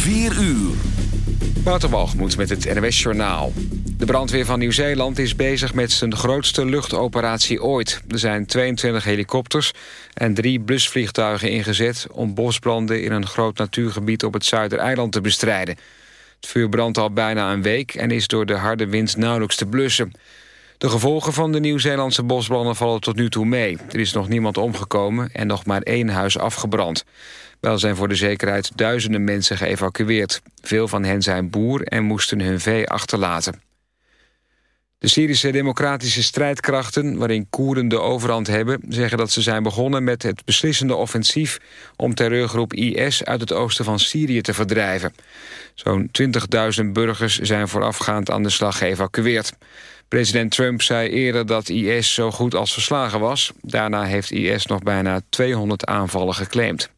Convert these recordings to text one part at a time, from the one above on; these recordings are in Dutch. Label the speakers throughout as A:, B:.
A: 4 uur.
B: Waterwalgemoed met het NWS Journaal. De brandweer van Nieuw-Zeeland is bezig met zijn grootste luchtoperatie ooit. Er zijn 22 helikopters en drie blusvliegtuigen ingezet... om bosbranden in een groot natuurgebied op het Zuidereiland te bestrijden. Het vuur brandt al bijna een week en is door de harde wind nauwelijks te blussen. De gevolgen van de Nieuw-Zeelandse bosbranden vallen tot nu toe mee. Er is nog niemand omgekomen en nog maar één huis afgebrand. Wel zijn voor de zekerheid duizenden mensen geëvacueerd. Veel van hen zijn boer en moesten hun vee achterlaten. De Syrische democratische strijdkrachten, waarin Koerden de overhand hebben... zeggen dat ze zijn begonnen met het beslissende offensief... om terreurgroep IS uit het oosten van Syrië te verdrijven. Zo'n 20.000 burgers zijn voorafgaand aan de slag geëvacueerd. President Trump zei eerder dat IS zo goed als verslagen was. Daarna heeft IS nog bijna 200 aanvallen geclaimd.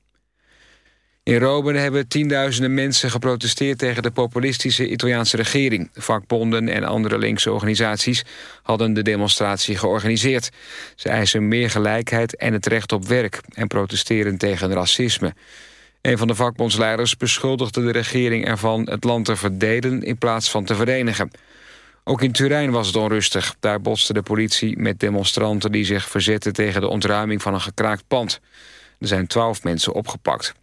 B: In Rome hebben tienduizenden mensen geprotesteerd tegen de populistische Italiaanse regering. Vakbonden en andere linkse organisaties hadden de demonstratie georganiseerd. Ze eisen meer gelijkheid en het recht op werk en protesteren tegen racisme. Een van de vakbondsleiders beschuldigde de regering ervan het land te verdelen in plaats van te verenigen. Ook in Turijn was het onrustig. Daar botste de politie met demonstranten die zich verzetten tegen de ontruiming van een gekraakt pand. Er zijn twaalf mensen opgepakt.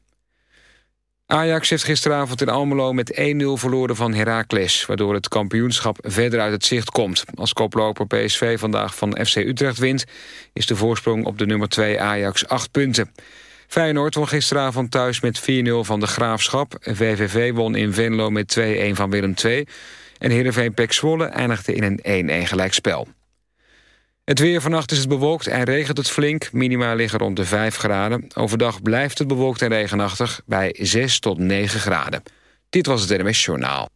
B: Ajax heeft gisteravond in Almelo met 1-0 verloren van Heracles... waardoor het kampioenschap verder uit het zicht komt. Als koploper PSV vandaag van FC Utrecht wint... is de voorsprong op de nummer 2 Ajax 8 punten. Feyenoord won gisteravond thuis met 4-0 van de Graafschap. VVV won in Venlo met 2-1 van Willem II. En Heerenveen Pek Zwolle eindigde in een 1-1 gelijkspel. Het weer vannacht is het bewolkt en regent het flink. Minima liggen rond de 5 graden. Overdag blijft het bewolkt en regenachtig bij 6 tot 9 graden. Dit was het NMS Journaal.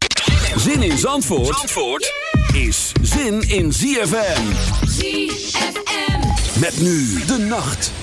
A: Zin in Zandvoort, Zandvoort is zin in ZFM. ZFM. Met nu de nacht.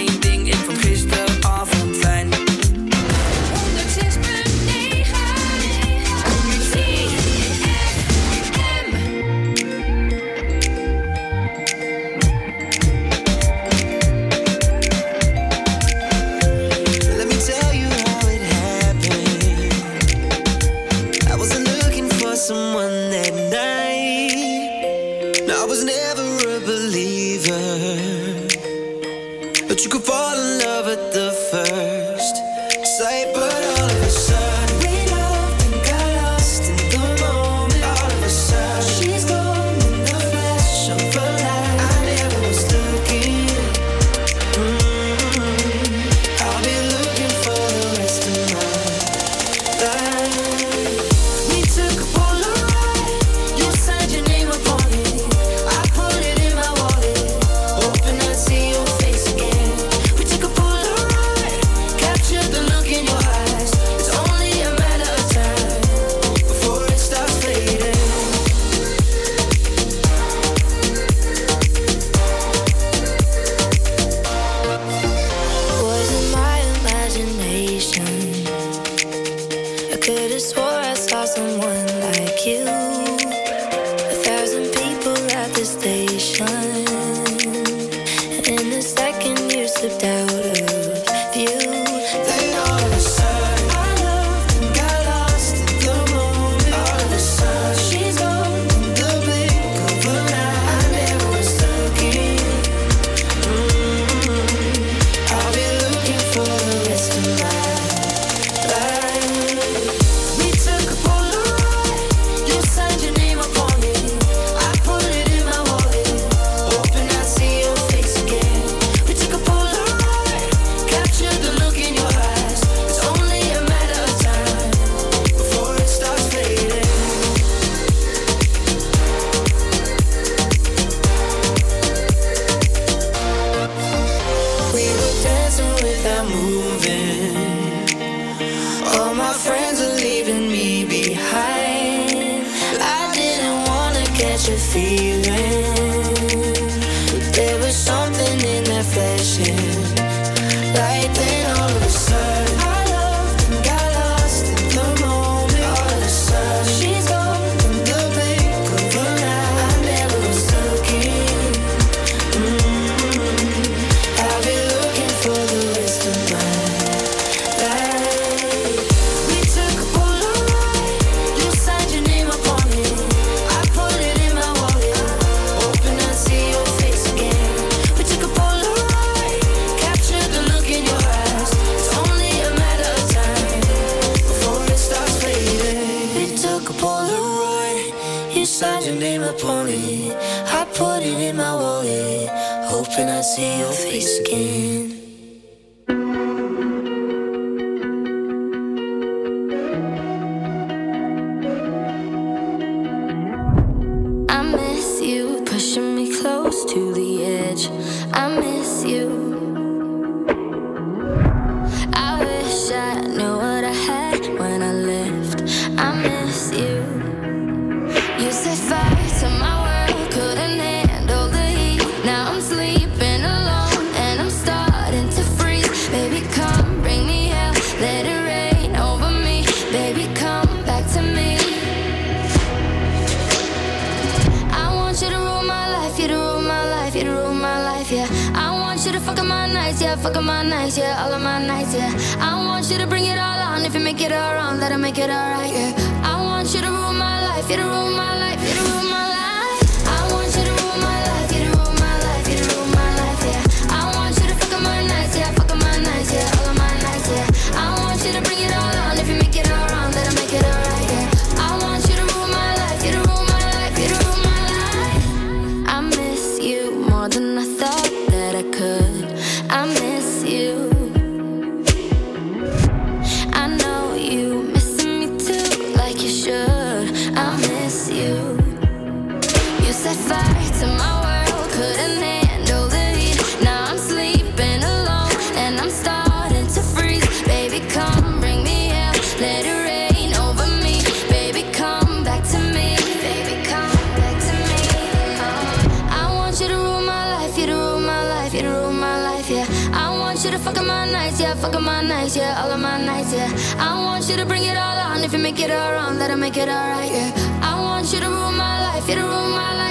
C: fuck up my nights, yeah, all of my nights, yeah. I want you to bring it
D: all on. If you make
C: it all wrong, let her make it all right, yeah. I want you
E: to rule my life, you to rule my life. make it all wrong, let her make it all right. Yeah, I want you to rule my life, you to rule my life.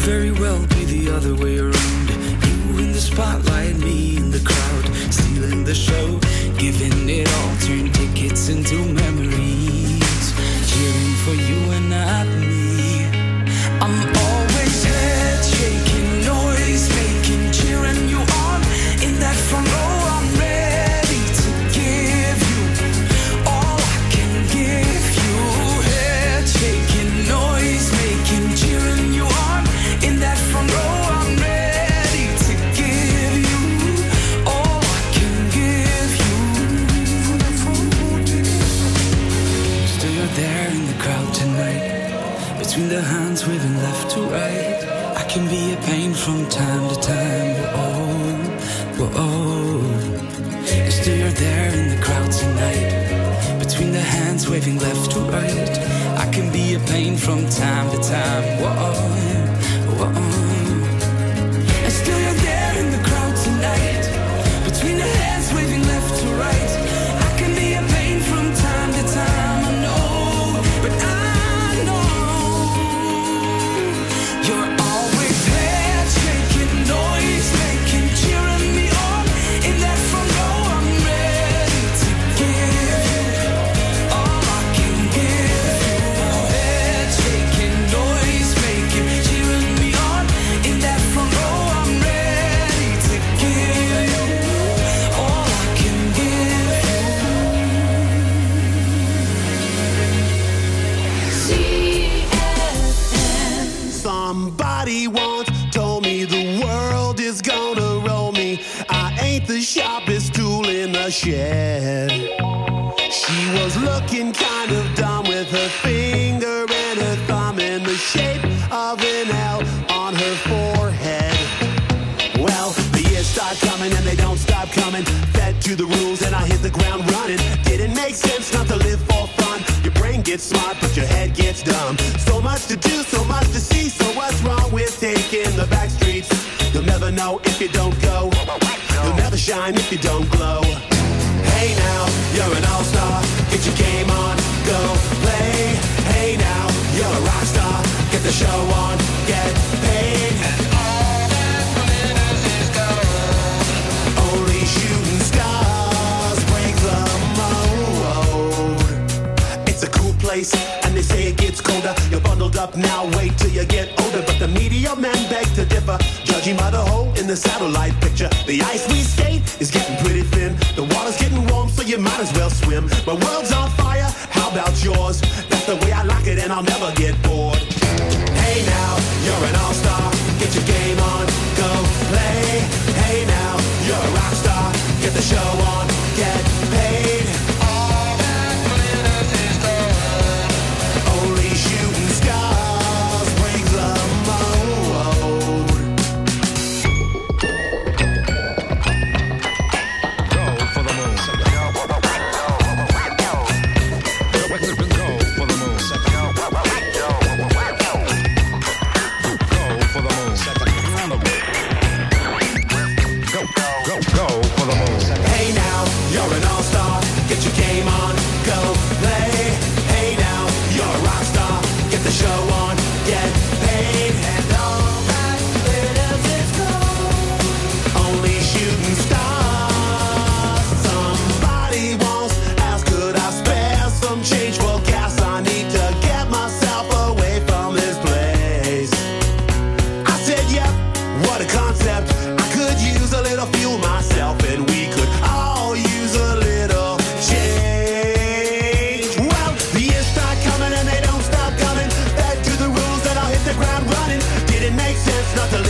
F: very well be the other way around. You in the spotlight, me in the crowd, stealing the show, giving it all, turn tickets into memories, cheering for you and not me. I'm always head shaking, noise making, cheering you on in that front row. From time to time. the
G: satellite running. Did it make sense not to
A: leave?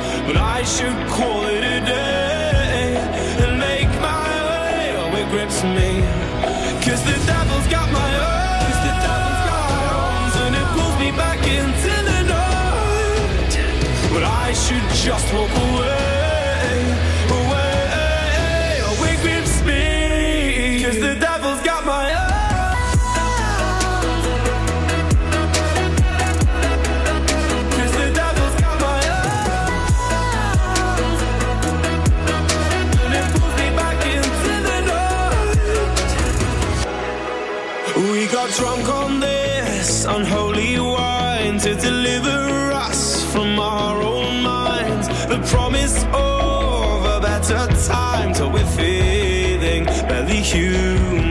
E: you just walk away. of time till we're feeling barely human.